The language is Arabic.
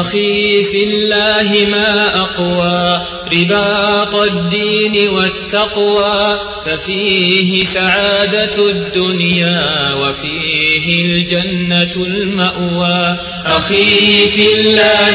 أخي في الله ما أقوى رباط الدين والتقوى ففيه سعادة الدنيا وفيه الجنة المأوى. أخي في الله